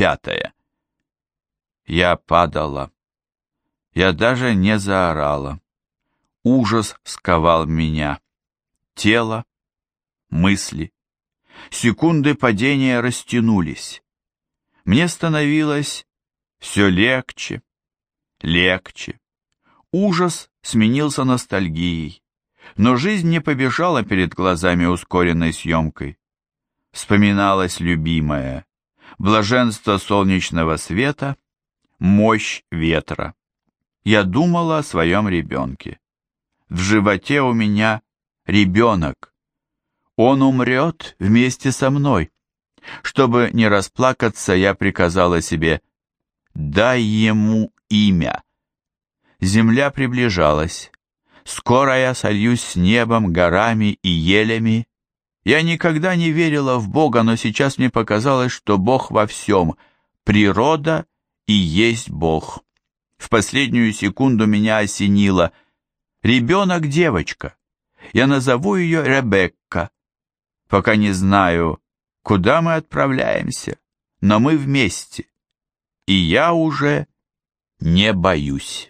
пятое. Я падала. Я даже не заорала. Ужас сковал меня. Тело, мысли. Секунды падения растянулись. Мне становилось все легче, легче. Ужас сменился ностальгией, но жизнь не побежала перед глазами ускоренной съемкой. Вспоминалась любимая, блаженство солнечного света, мощь ветра. Я думала о своем ребенке. В животе у меня ребенок. Он умрет вместе со мной. Чтобы не расплакаться, я приказала себе «Дай ему имя». Земля приближалась. Скоро я сольюсь с небом, горами и елями, я никогда не верила в Бога, но сейчас мне показалось, что Бог во всем. Природа и есть Бог. В последнюю секунду меня осенило. Ребенок-девочка. Я назову ее Ребекка. Пока не знаю, куда мы отправляемся, но мы вместе. И я уже не боюсь.